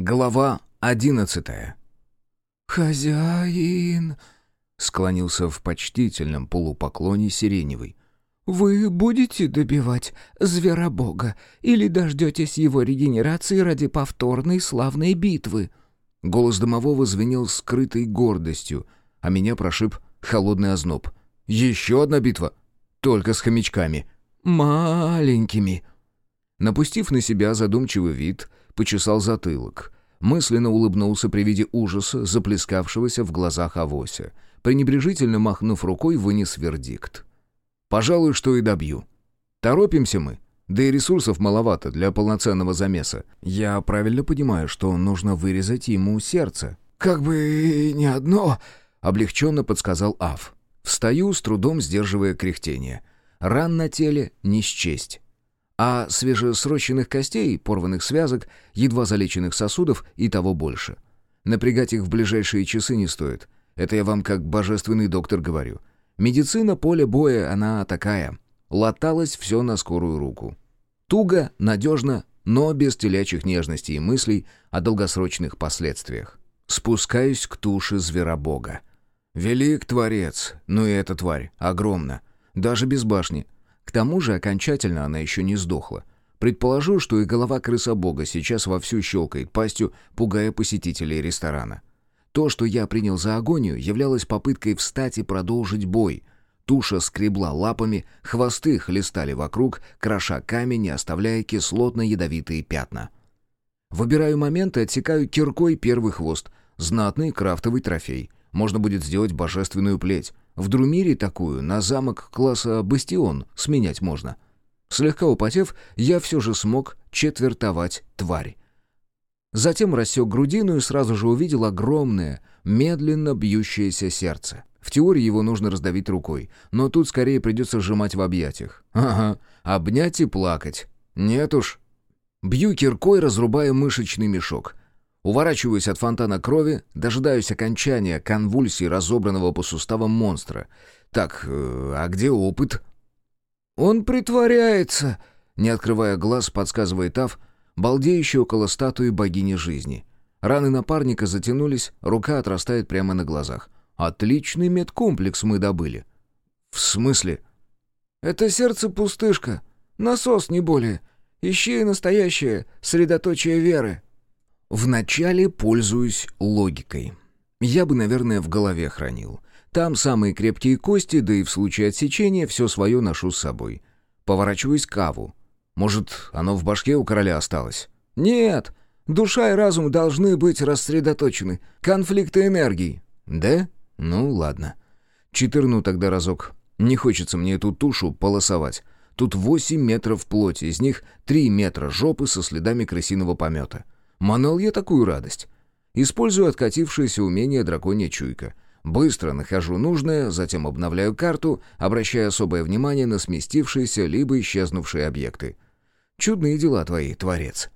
Глава одиннадцатая. «Хозяин!» — склонился в почтительном полупоклоне Сиреневый. «Вы будете добивать зверобога или дождетесь его регенерации ради повторной славной битвы?» Голос домового звенел скрытой гордостью, а меня прошиб холодный озноб. «Еще одна битва? Только с хомячками. Маленькими!» Напустив на себя задумчивый вид, почесал затылок. Мысленно улыбнулся при виде ужаса, заплескавшегося в глазах Авося. Пренебрежительно махнув рукой, вынес вердикт. «Пожалуй, что и добью. Торопимся мы, да и ресурсов маловато для полноценного замеса. Я правильно понимаю, что нужно вырезать ему сердце?» «Как бы не одно», — облегченно подсказал Ав. Встаю, с трудом сдерживая кряхтение. Ран на теле не счесть а свежесрощенных костей, порванных связок, едва залеченных сосудов и того больше. Напрягать их в ближайшие часы не стоит. Это я вам как божественный доктор говорю. Медицина поля боя, она такая. Латалось все на скорую руку. Туго, надежно, но без телячьих нежностей и мыслей о долгосрочных последствиях. Спускаюсь к туше зверобога. Велик Творец, ну и эта тварь, огромна. Даже без башни — к тому же окончательно она еще не сдохла. Предположу, что и голова крыса-бога сейчас вовсю щелкает пастью, пугая посетителей ресторана. То, что я принял за агонию, являлось попыткой встать и продолжить бой. Туша скребла лапами, хвосты хлестали вокруг, кроша камень оставляя кислотно-ядовитые пятна. Выбираю момент и отсекаю киркой первый хвост. Знатный крафтовый трофей. Можно будет сделать божественную плеть. В Друмире такую на замок класса «Бастион» сменять можно. Слегка употев, я все же смог четвертовать тварь. Затем рассек грудину и сразу же увидел огромное, медленно бьющееся сердце. В теории его нужно раздавить рукой, но тут скорее придется сжимать в объятиях. Ага, обнять и плакать. Нет уж. Бью киркой, разрубая мышечный мешок. Уворачиваюсь от фонтана крови, дожидаюсь окончания конвульсии разобранного по суставам монстра. Так, э, а где опыт? «Он притворяется», — не открывая глаз, подсказывает Ав, балдеющий около статуи богини жизни. Раны напарника затянулись, рука отрастает прямо на глазах. «Отличный медкомплекс мы добыли». «В смысле?» «Это сердце пустышка. Насос, не более. Ищи настоящее средоточие веры». Вначале пользуюсь логикой. Я бы, наверное, в голове хранил. Там самые крепкие кости, да и в случае отсечения все свое ношу с собой. Поворачиваюсь к Аву. Может, оно в башке у короля осталось? Нет, душа и разум должны быть рассредоточены. Конфликты энергии. Да? Ну, ладно. Четырну тогда разок. Не хочется мне эту тушу полосовать. Тут восемь метров плоти, из них три метра жопы со следами крысиного помета. Манал я такую радость. Использую откатившееся умение драконья чуйка. Быстро нахожу нужное, затем обновляю карту, обращая особое внимание на сместившиеся либо исчезнувшие объекты. Чудные дела твои, Творец.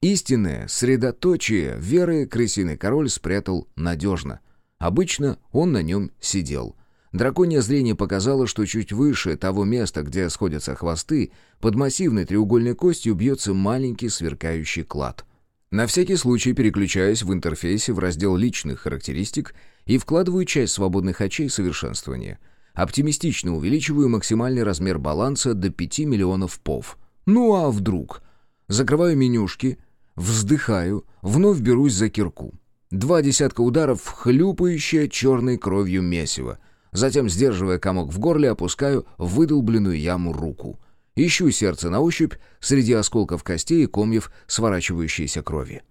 Истинное средоточие веры крысиный король спрятал надежно. Обычно он на нем сидел. Драконье зрение показало, что чуть выше того места, где сходятся хвосты, под массивной треугольной костью бьется маленький сверкающий клад — на всякий случай переключаюсь в интерфейсе в раздел личных характеристик и вкладываю часть свободных очей совершенствования. Оптимистично увеличиваю максимальный размер баланса до 5 миллионов пов. Ну а вдруг? Закрываю менюшки, вздыхаю, вновь берусь за кирку. Два десятка ударов в хлюпающее черной кровью месиво. Затем, сдерживая комок в горле, опускаю выдолбленную яму руку — Ищу сердце на ощупь среди осколков костей и комьев сворачивающейся крови.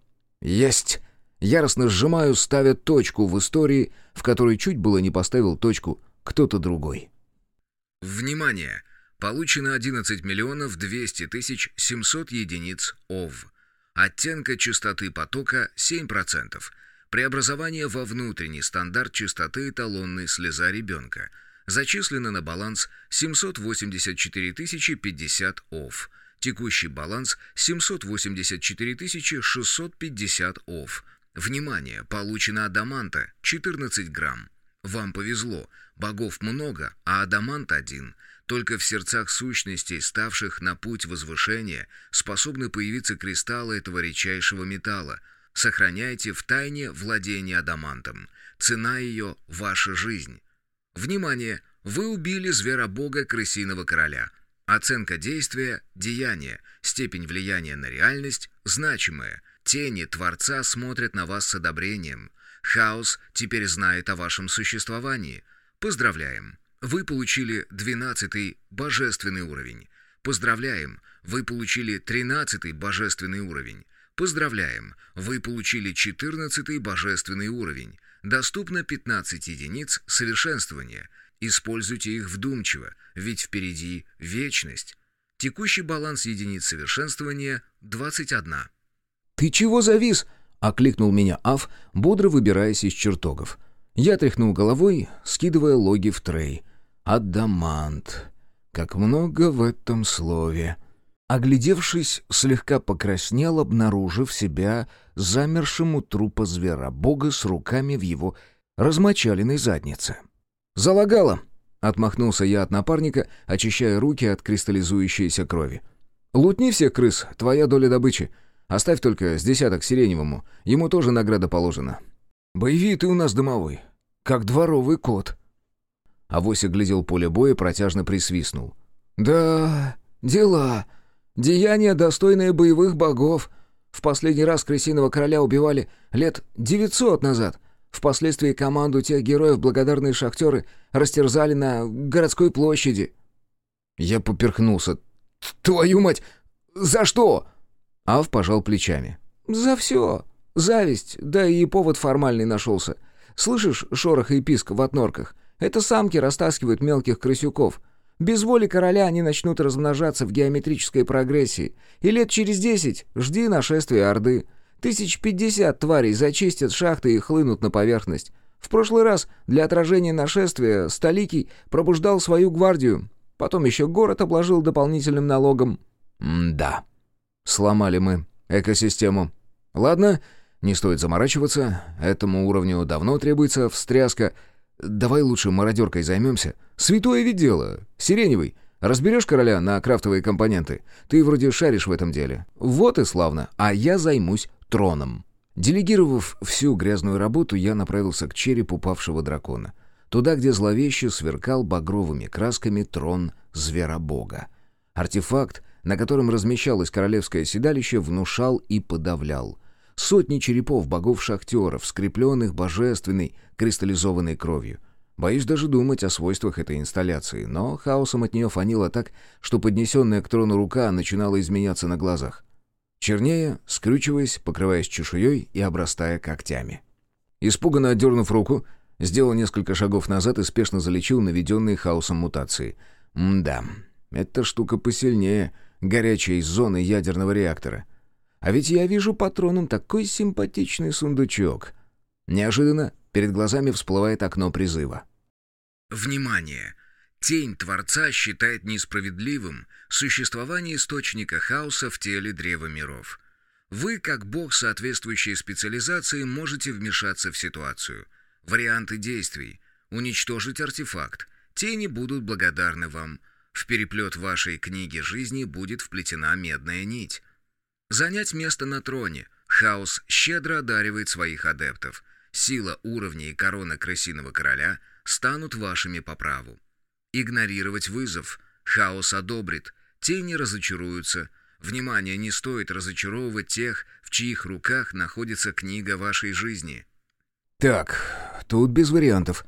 Есть! Яростно сжимаю, ставя точку в истории, в которой чуть было не поставил точку кто-то другой. Внимание! Получено 11 миллионов 200 тысяч 700 единиц ОВ. Оттенка частоты потока 7%. Преобразование во внутренний стандарт частоты эталонной слеза ребенка – Зачислено на баланс 784 050 ОФ. Текущий баланс 784 650 ОФ. Внимание! Получено адаманта 14 грамм. Вам повезло. Богов много, а адамант один. Только в сердцах сущностей, ставших на путь возвышения, способны появиться кристаллы этого редчайшего металла. Сохраняйте в тайне владение адамантом. Цена ее – ваша жизнь. Внимание! Вы убили зверобога крысиного короля. Оценка действия – деяние. Степень влияния на реальность – значимая. Тени Творца смотрят на вас с одобрением. Хаос теперь знает о вашем существовании. Поздравляем! Вы получили 12 божественный уровень. Поздравляем! Вы получили 13 божественный уровень. Поздравляем! Вы получили 14 божественный уровень. Доступно 15 единиц совершенствования. Используйте их вдумчиво, ведь впереди вечность. Текущий баланс единиц совершенствования – 21. «Ты чего завис?» — окликнул меня Аф, бодро выбираясь из чертогов. Я тряхнул головой, скидывая логи в трей. «Адамант. Как много в этом слове!» Оглядевшись, слегка покраснел, обнаружив себя замершим у трупа зверобога с руками в его размочаленной заднице. «Залагало!» — отмахнулся я от напарника, очищая руки от кристаллизующейся крови. «Лутни всех крыс, твоя доля добычи. Оставь только с десяток сиреневому, ему тоже награда положена». «Боеви ты у нас домовой, как дворовый кот». Авось оглядел поле боя, протяжно присвистнул. «Да, дела...» Деяния, достойные боевых богов. В последний раз крысиного короля убивали лет 900 назад. Впоследствии команду тех героев благодарные шахтеры растерзали на городской площади. Я поперхнулся. «Твою мать! За что?» Ав пожал плечами. «За все. Зависть, да и повод формальный нашелся. Слышишь шорох и писк в отнорках? Это самки растаскивают мелких крысюков. Без воли короля они начнут размножаться в геометрической прогрессии. И лет через десять жди нашествия Орды. Тысяч пятьдесят тварей зачистят шахты и хлынут на поверхность. В прошлый раз для отражения нашествия Столикий пробуждал свою гвардию. Потом еще город обложил дополнительным налогом. М-да. Сломали мы экосистему. Ладно, не стоит заморачиваться. Этому уровню давно требуется встряска — Давай лучше мародеркой займемся. Святое ведь дело. Сиреневый. Разберешь короля на крафтовые компоненты? Ты вроде шаришь в этом деле. Вот и славно. А я займусь троном». Делегировав всю грязную работу, я направился к черепу павшего дракона. Туда, где зловеще сверкал багровыми красками трон зверобога. Артефакт, на котором размещалось королевское седалище, внушал и подавлял. Сотни черепов богов-шахтеров, скрепленных божественной кристаллизованной кровью. Боюсь даже думать о свойствах этой инсталляции, но хаосом от нее фанило так, что поднесенная к трону рука начинала изменяться на глазах. Чернее, скрючиваясь, покрываясь чешуей и обрастая когтями. Испуганно отдернув руку, сделал несколько шагов назад и спешно залечил наведенные хаосом мутации. Мда, эта штука посильнее горячей зоны ядерного реактора. А ведь я вижу патроном такой симпатичный сундучок. Неожиданно перед глазами всплывает окно призыва. Внимание! Тень Творца считает несправедливым существование источника хаоса в теле Древа Миров. Вы, как бог соответствующей специализации, можете вмешаться в ситуацию. Варианты действий. Уничтожить артефакт. Тени будут благодарны вам. В переплет вашей книги жизни будет вплетена медная нить. Занять место на троне. Хаос щедро одаривает своих адептов. Сила уровня и корона крысиного короля станут вашими по праву. Игнорировать вызов. Хаос одобрит. Тени разочаруются. Внимание, не стоит разочаровывать тех, в чьих руках находится книга вашей жизни. Так, тут без вариантов.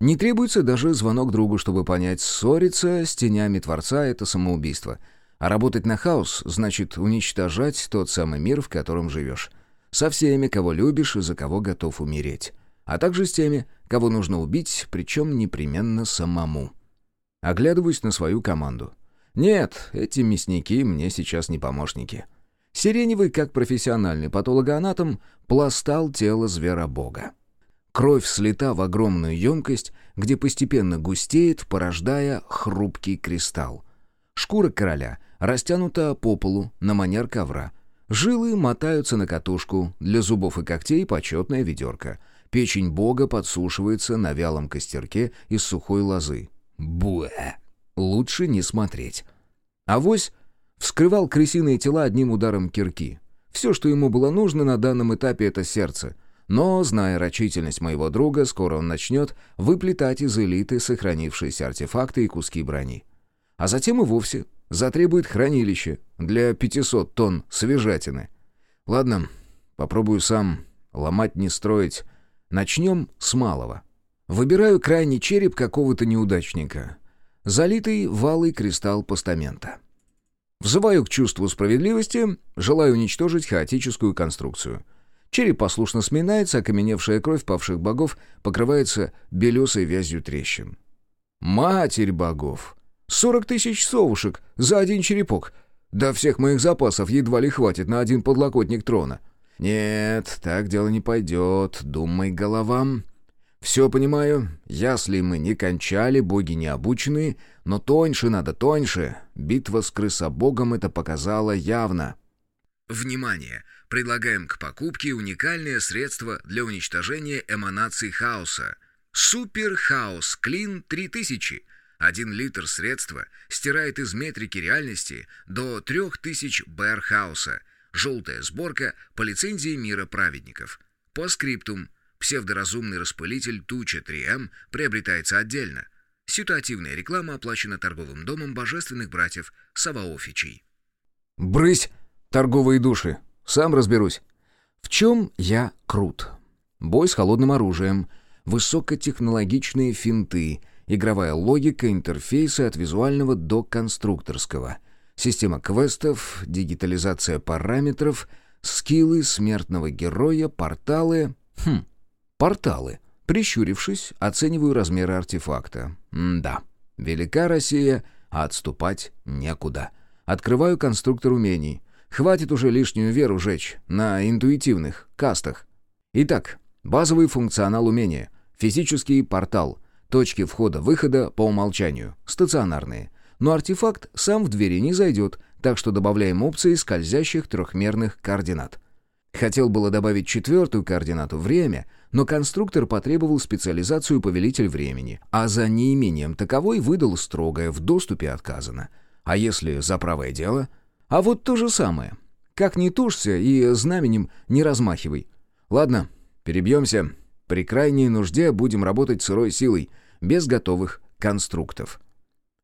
Не требуется даже звонок другу, чтобы понять, ссориться с тенями Творца — это самоубийство — а работать на хаос значит уничтожать тот самый мир, в котором живешь. Со всеми, кого любишь и за кого готов умереть. А также с теми, кого нужно убить, причем непременно самому. Оглядываюсь на свою команду. Нет, эти мясники мне сейчас не помощники. Сиреневый, как профессиональный патологоанатом, пластал тело зверобога. Кровь слита в огромную емкость, где постепенно густеет, порождая хрупкий кристалл. Шкура короля растянута по полу на манер ковра. Жилы мотаются на катушку, для зубов и когтей почетная ведерко. Печень бога подсушивается на вялом костерке из сухой лозы. Буэ! Лучше не смотреть. Авось вскрывал крысиные тела одним ударом кирки. Все, что ему было нужно на данном этапе, это сердце. Но, зная рачительность моего друга, скоро он начнет выплетать из элиты сохранившиеся артефакты и куски брони. А затем и вовсе затребует хранилище для 500 тонн свежатины. Ладно, попробую сам, ломать не строить. Начнем с малого. Выбираю крайний череп какого-то неудачника. Залитый валый кристалл постамента. Взываю к чувству справедливости, желаю уничтожить хаотическую конструкцию. Череп послушно сминается, окаменевшая кровь павших богов покрывается белесой вязью трещин. Матерь богов! Сорок тысяч совушек за один черепок! Да всех моих запасов едва ли хватит на один подлокотник трона. Нет, так дело не пойдет, думай головам. «Все понимаю. Ясли мы не кончали, боги не обученные, но тоньше надо, тоньше. Битва с крысобогом это показала явно». Внимание! Предлагаем к покупке уникальное средство для уничтожения эманаций хаоса. Супер Хаос Клин 3000. Один литр средства стирает из метрики реальности до 3000 БР хаоса. Желтая сборка по лицензии мира праведников. По скриптум. Псевдоразумный распылитель Туча 3М приобретается отдельно. Ситуативная реклама оплачена торговым домом божественных братьев Саваофичей. «Брысь, торговые души! Сам разберусь!» В чем я крут? Бой с холодным оружием, высокотехнологичные финты, игровая логика, интерфейсы от визуального до конструкторского, система квестов, дигитализация параметров, скиллы смертного героя, порталы... Хм, Порталы. Прищурившись, оцениваю размеры артефакта. М да, велика Россия, а отступать некуда. Открываю конструктор умений. Хватит уже лишнюю веру жечь на интуитивных кастах. Итак, базовый функционал умения. Физический портал. Точки входа-выхода по умолчанию. Стационарные. Но артефакт сам в двери не зайдет, так что добавляем опции скользящих трехмерных координат. Хотел было добавить четвертую координату «время», но конструктор потребовал специализацию «повелитель времени», а за неимением таковой выдал строгое «в доступе отказано». А если за правое дело? А вот то же самое. Как не тушься и знаменем не размахивай. Ладно, перебьемся. При крайней нужде будем работать сырой силой, без готовых конструктов.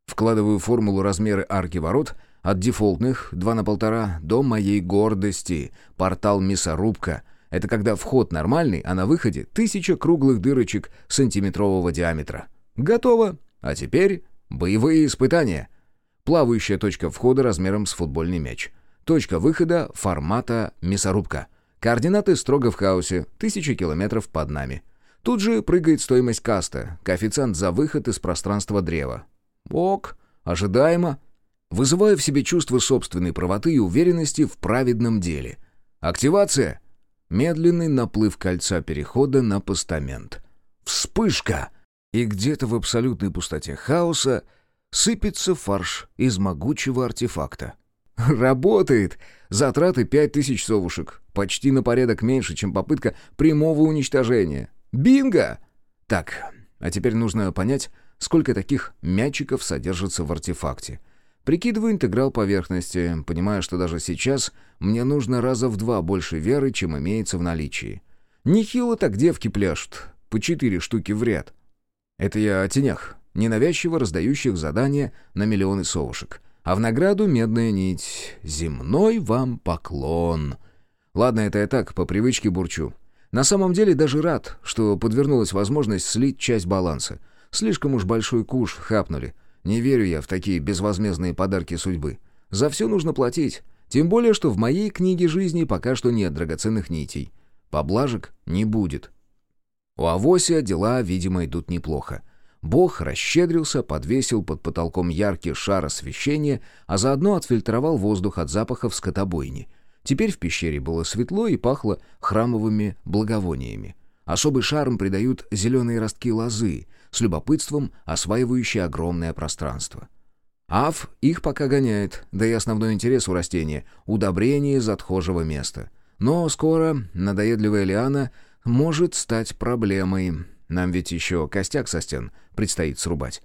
Вкладываю формулу размеры арки ворот — от дефолтных 2 на полтора до моей гордости. Портал «Мясорубка». Это когда вход нормальный, а на выходе тысяча круглых дырочек сантиметрового диаметра. Готово. А теперь боевые испытания. Плавающая точка входа размером с футбольный мяч. Точка выхода формата «Мясорубка». Координаты строго в хаосе, тысячи километров под нами. Тут же прыгает стоимость каста, коэффициент за выход из пространства древа. Ок, ожидаемо вызывая в себе чувство собственной правоты и уверенности в праведном деле. Активация. Медленный наплыв кольца перехода на постамент. Вспышка! И где-то в абсолютной пустоте хаоса сыпется фарш из могучего артефакта. Работает! Затраты пять тысяч совушек. Почти на порядок меньше, чем попытка прямого уничтожения. Бинго! Так, а теперь нужно понять, сколько таких мячиков содержится в артефакте — Прикидываю интеграл поверхности, понимая, что даже сейчас мне нужно раза в два больше веры, чем имеется в наличии. Нехило так девки пляшут, по четыре штуки в ряд. Это я о тенях, ненавязчиво раздающих задания на миллионы совушек. А в награду медная нить. Земной вам поклон. Ладно, это я так, по привычке бурчу. На самом деле даже рад, что подвернулась возможность слить часть баланса. Слишком уж большой куш хапнули. Не верю я в такие безвозмездные подарки судьбы. За все нужно платить. Тем более, что в моей книге жизни пока что нет драгоценных нитей. Поблажек не будет. У Авося дела, видимо, идут неплохо. Бог расщедрился, подвесил под потолком яркий шар освещения, а заодно отфильтровал воздух от запахов скотобойни. Теперь в пещере было светло и пахло храмовыми благовониями. Особый шарм придают зеленые ростки лозы, с любопытством осваивающие огромное пространство. Аф их пока гоняет, да и основной интерес у растения — удобрение из отхожего места. Но скоро надоедливая лиана может стать проблемой. Нам ведь еще костяк со стен предстоит срубать.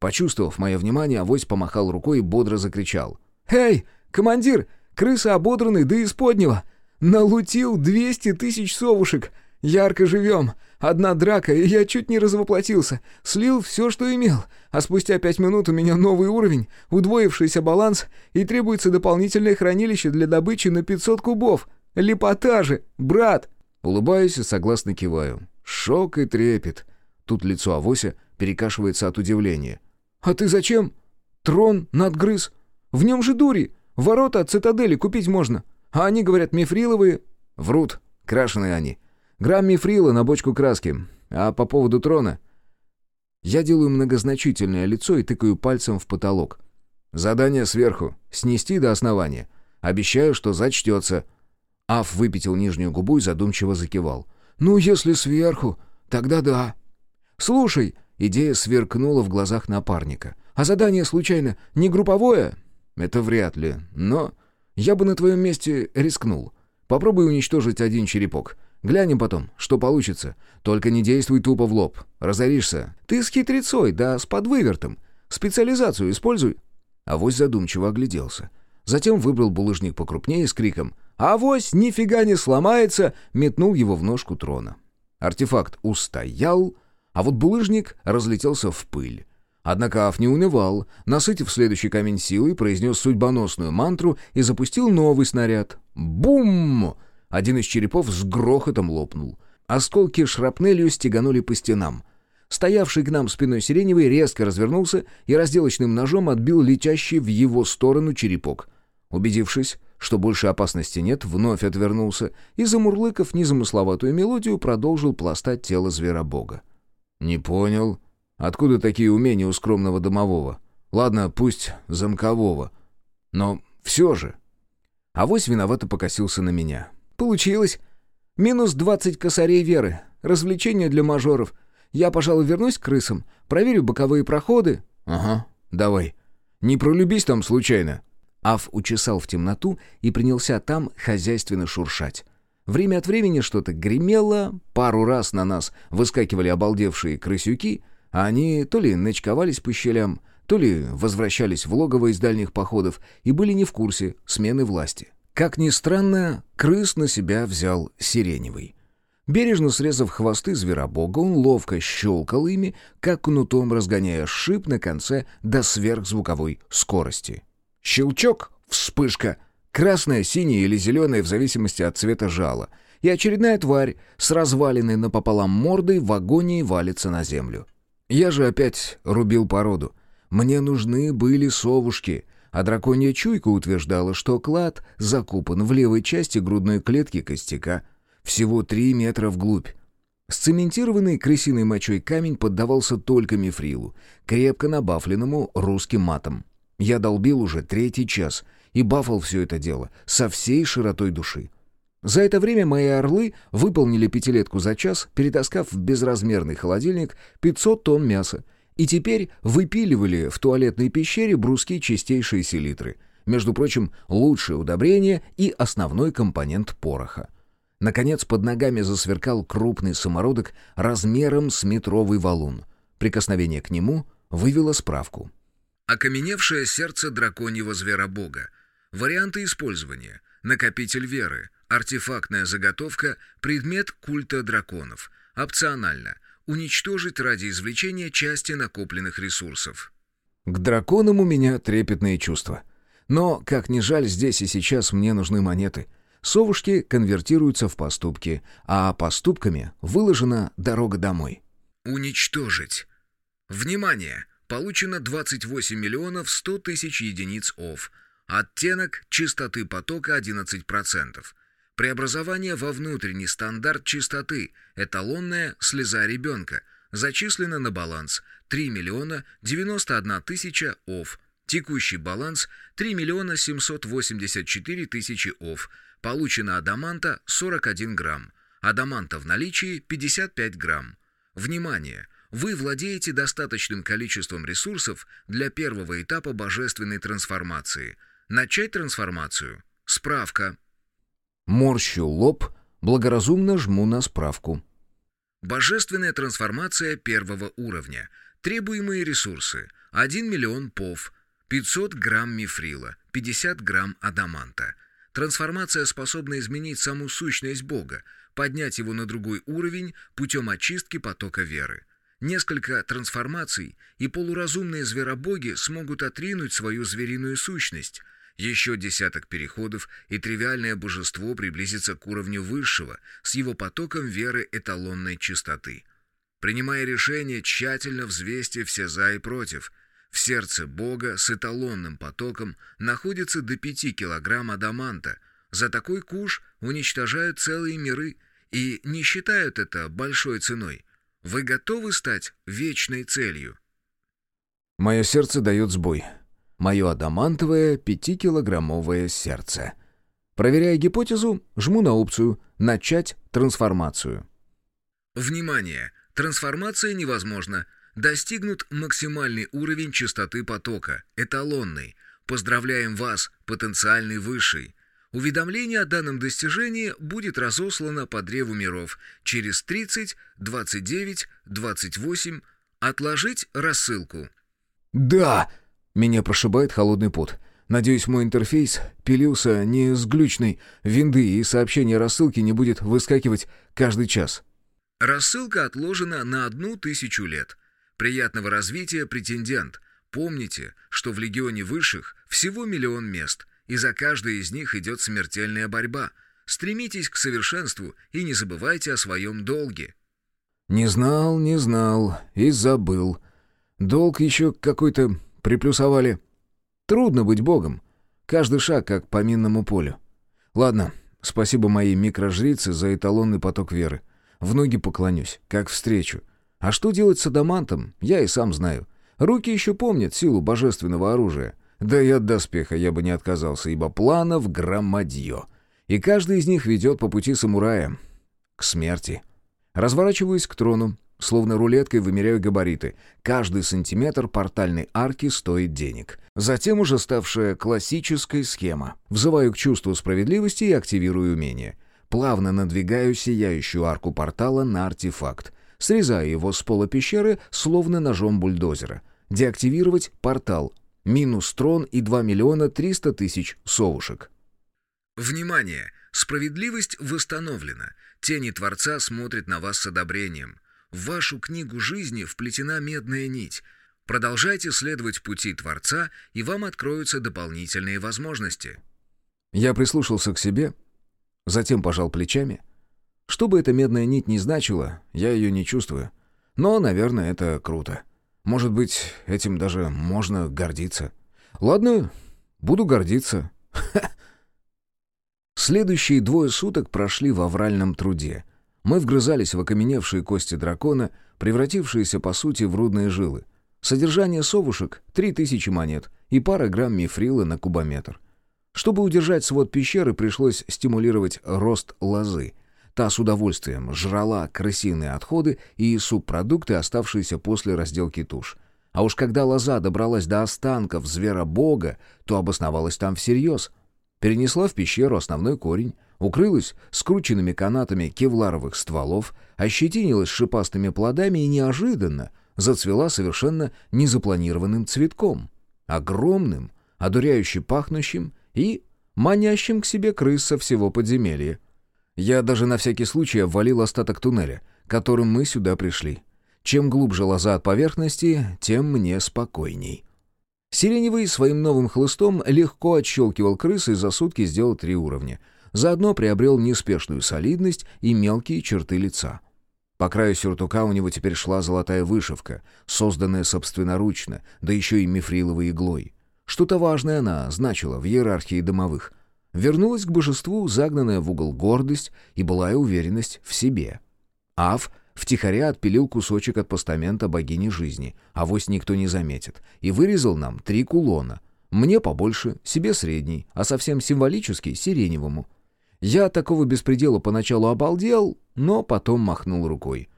Почувствовав мое внимание, авось помахал рукой и бодро закричал. «Эй, командир, крысы ободраны, да из поднего! Налутил 200 тысяч совушек. Ярко живем. Одна драка, и я чуть не развоплотился. Слил все, что имел. А спустя пять минут у меня новый уровень, удвоившийся баланс, и требуется дополнительное хранилище для добычи на 500 кубов. Лепота же, брат!» Улыбаюсь и согласно киваю. Шок и трепет. Тут лицо Авося перекашивается от удивления. «А ты зачем? Трон надгрыз. В нем же дури. Ворота от цитадели купить можно. А они, говорят, мифриловые». Врут. Крашеные они. Грамм мифрила на бочку краски. А по поводу трона... Я делаю многозначительное лицо и тыкаю пальцем в потолок. Задание сверху. Снести до основания. Обещаю, что зачтется. Аф выпятил нижнюю губу и задумчиво закивал. «Ну, если сверху, тогда да». «Слушай», — идея сверкнула в глазах напарника. «А задание, случайно, не групповое?» «Это вряд ли, но я бы на твоем месте рискнул. Попробуй уничтожить один черепок. Глянем потом, что получится. Только не действуй тупо в лоб. Разоришься. Ты с хитрецой, да с подвывертом. Специализацию используй». Авось задумчиво огляделся. Затем выбрал булыжник покрупнее с криком «Авось нифига не сломается!» метнул его в ножку трона. Артефакт устоял, а вот булыжник разлетелся в пыль. Однако Аф не унывал, насытив следующий камень силой, произнес судьбоносную мантру и запустил новый снаряд. Бум! Один из черепов с грохотом лопнул. Осколки шрапнелью стеганули по стенам. Стоявший к нам спиной сиреневый резко развернулся и разделочным ножом отбил летящий в его сторону черепок. Убедившись, что больше опасности нет, вновь отвернулся и, замурлыков незамысловатую мелодию, продолжил пластать тело зверобога. «Не понял», Откуда такие умения у скромного домового? Ладно, пусть замкового. Но все же. Авось виновато покосился на меня. Получилось. Минус двадцать косарей веры. Развлечение для мажоров. Я, пожалуй, вернусь к крысам, проверю боковые проходы. Ага, давай. Не пролюбись там случайно. Аф учесал в темноту и принялся там хозяйственно шуршать. Время от времени что-то гремело, пару раз на нас выскакивали обалдевшие крысюки — они то ли ночковались по щелям, то ли возвращались в логово из дальних походов и были не в курсе смены власти. Как ни странно, крыс на себя взял Сиреневый. Бережно срезав хвосты зверобога, он ловко щелкал ими, как кнутом разгоняя шип на конце до сверхзвуковой скорости. Щелчок, вспышка, красная, синяя или зеленая в зависимости от цвета жала, и очередная тварь с разваленной напополам мордой в агонии валится на землю. Я же опять рубил породу. Мне нужны были совушки, а драконья чуйка утверждала, что клад закупан в левой части грудной клетки костяка. Всего три метра вглубь. Сцементированный крысиной мочой камень поддавался только мифрилу, крепко набафленному русским матом. Я долбил уже третий час и бафал все это дело со всей широтой души. За это время мои орлы выполнили пятилетку за час, перетаскав в безразмерный холодильник 500 тонн мяса, и теперь выпиливали в туалетной пещере бруски чистейшие селитры. Между прочим, лучшее удобрение и основной компонент пороха. Наконец, под ногами засверкал крупный самородок размером с метровый валун. Прикосновение к нему вывело справку. Окаменевшее сердце драконьего зверобога. Варианты использования. Накопитель веры. Артефактная заготовка – предмет культа драконов. Опционально. Уничтожить ради извлечения части накопленных ресурсов. К драконам у меня трепетные чувства. Но, как ни жаль, здесь и сейчас мне нужны монеты. Совушки конвертируются в поступки, а поступками выложена дорога домой. Уничтожить. Внимание! Получено 28 миллионов 100 тысяч единиц ОФ. Оттенок чистоты потока 11%. Преобразование во внутренний стандарт чистоты, эталонная слеза ребенка, зачислено на баланс 3 миллиона 91 тысяча ОФ. Текущий баланс 3 миллиона 784 тысячи ОФ. Получено адаманта 41 грамм. Адаманта в наличии 55 грамм. Внимание! Вы владеете достаточным количеством ресурсов для первого этапа божественной трансформации. Начать трансформацию. Справка. Морщу лоб, благоразумно жму на справку. Божественная трансформация первого уровня. Требуемые ресурсы. 1 миллион пов, 500 грамм мифрила, 50 грамм адаманта. Трансформация способна изменить саму сущность Бога, поднять его на другой уровень путем очистки потока веры. Несколько трансформаций, и полуразумные зверобоги смогут отринуть свою звериную сущность. Еще десяток переходов, и тривиальное божество приблизится к уровню высшего с его потоком веры эталонной чистоты. Принимая решение, тщательно взвесьте все «за» и «против», в сердце Бога с эталонным потоком находится до 5 килограмм адаманта. За такой куш уничтожают целые миры и не считают это большой ценой. Вы готовы стать вечной целью? Мое сердце дает сбой. Мое адамантовое пятикилограммовое сердце. Проверяя гипотезу, жму на опцию «Начать трансформацию». Внимание! Трансформация невозможна. Достигнут максимальный уровень частоты потока, эталонный. Поздравляем вас, потенциальный высший. Уведомление о данном достижении будет разослано по древу миров через 30, 29, 28. Отложить рассылку. «Да!» — меня прошибает холодный пот. Надеюсь, мой интерфейс пилился не с глючной винды и сообщение рассылки не будет выскакивать каждый час. Рассылка отложена на одну тысячу лет. Приятного развития, претендент. Помните, что в Легионе Высших всего миллион мест, и за каждое из них идет смертельная борьба. Стремитесь к совершенству и не забывайте о своем долге. Не знал, не знал и забыл. Долг еще какой-то приплюсовали. Трудно быть богом. Каждый шаг как по минному полю. Ладно, спасибо моей микрожрице за эталонный поток веры. В ноги поклонюсь, как встречу. А что делать с адамантом, я и сам знаю. Руки еще помнят силу божественного оружия. Да и от доспеха я бы не отказался, ибо планов громадье. И каждый из них ведет по пути самурая. К смерти. Разворачиваюсь к трону, словно рулеткой вымеряю габариты. Каждый сантиметр портальной арки стоит денег. Затем уже ставшая классической схема. Взываю к чувству справедливости и активирую умение. Плавно надвигаю сияющую арку портала на артефакт срезая его с пола пещеры, словно ножом бульдозера. Деактивировать портал. Минус трон и 2 миллиона 300 тысяч совушек. Внимание! Справедливость восстановлена. Тени Творца смотрят на вас с одобрением. В вашу книгу жизни вплетена медная нить. Продолжайте следовать пути Творца, и вам откроются дополнительные возможности. Я прислушался к себе, затем пожал плечами — что бы эта медная нить ни значила, я ее не чувствую. Но, наверное, это круто. Может быть, этим даже можно гордиться. Ладно, буду гордиться. Следующие двое суток прошли в авральном труде. Мы вгрызались в окаменевшие кости дракона, превратившиеся, по сути, в рудные жилы. Содержание совушек — три тысячи монет и пара грамм мифрила на кубометр. Чтобы удержать свод пещеры, пришлось стимулировать рост лозы — Та с удовольствием жрала крысиные отходы и субпродукты, оставшиеся после разделки туш. А уж когда лоза добралась до останков зверобога, то обосновалась там всерьез. Перенесла в пещеру основной корень, укрылась скрученными канатами кевларовых стволов, ощетинилась шипастыми плодами и неожиданно зацвела совершенно незапланированным цветком. Огромным, одуряюще пахнущим и манящим к себе крыс со всего подземелья. Я даже на всякий случай обвалил остаток туннеля, которым мы сюда пришли. Чем глубже лоза от поверхности, тем мне спокойней. Сиреневый своим новым хлыстом легко отщелкивал крысы и за сутки сделал три уровня. Заодно приобрел неспешную солидность и мелкие черты лица. По краю сюртука у него теперь шла золотая вышивка, созданная собственноручно, да еще и мифриловой иглой. Что-то важное она значила в иерархии домовых — Вернулась к божеству загнанная в угол гордость и былая уверенность в себе. Ав втихаря отпилил кусочек от постамента богини жизни, а вось никто не заметит, и вырезал нам три кулона. Мне побольше, себе средний, а совсем символический — сиреневому. Я от такого беспредела поначалу обалдел, но потом махнул рукой.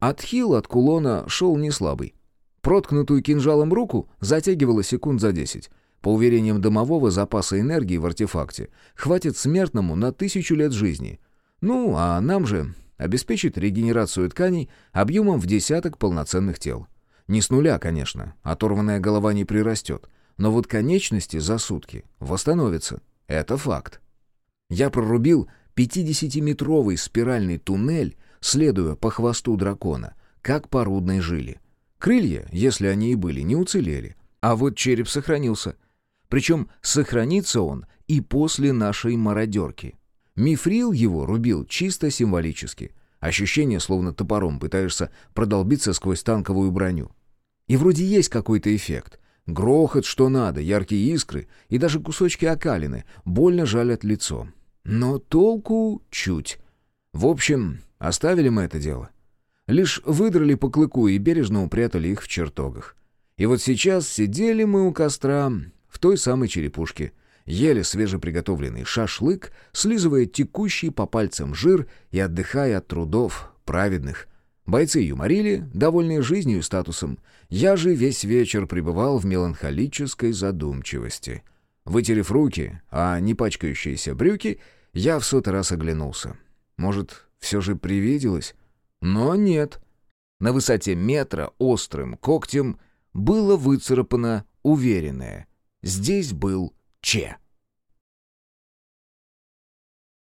Отхил от кулона шел не слабый. Проткнутую кинжалом руку затягивало секунд за десять. По уверениям домового, запаса энергии в артефакте хватит смертному на тысячу лет жизни. Ну, а нам же обеспечит регенерацию тканей объемом в десяток полноценных тел. Не с нуля, конечно, оторванная голова не прирастет, но вот конечности за сутки восстановятся. Это факт. Я прорубил 50-метровый спиральный туннель, следуя по хвосту дракона, как по рудной жиле. Крылья, если они и были, не уцелели. А вот череп сохранился. Причем сохранится он и после нашей мародерки. Мифрил его рубил чисто символически. Ощущение, словно топором пытаешься продолбиться сквозь танковую броню. И вроде есть какой-то эффект. Грохот, что надо, яркие искры и даже кусочки окалины больно жалят лицо. Но толку чуть. В общем, оставили мы это дело. Лишь выдрали по клыку и бережно упрятали их в чертогах. И вот сейчас сидели мы у костра в той самой черепушке, ели свежеприготовленный шашлык, слизывая текущий по пальцам жир и отдыхая от трудов праведных. Бойцы юморили, довольные жизнью и статусом. Я же весь вечер пребывал в меланхолической задумчивости. Вытерев руки, а не пачкающиеся брюки, я в сотый раз оглянулся. Может, все же привиделось? Но нет. На высоте метра острым когтем было выцарапано уверенное. Здесь был Че.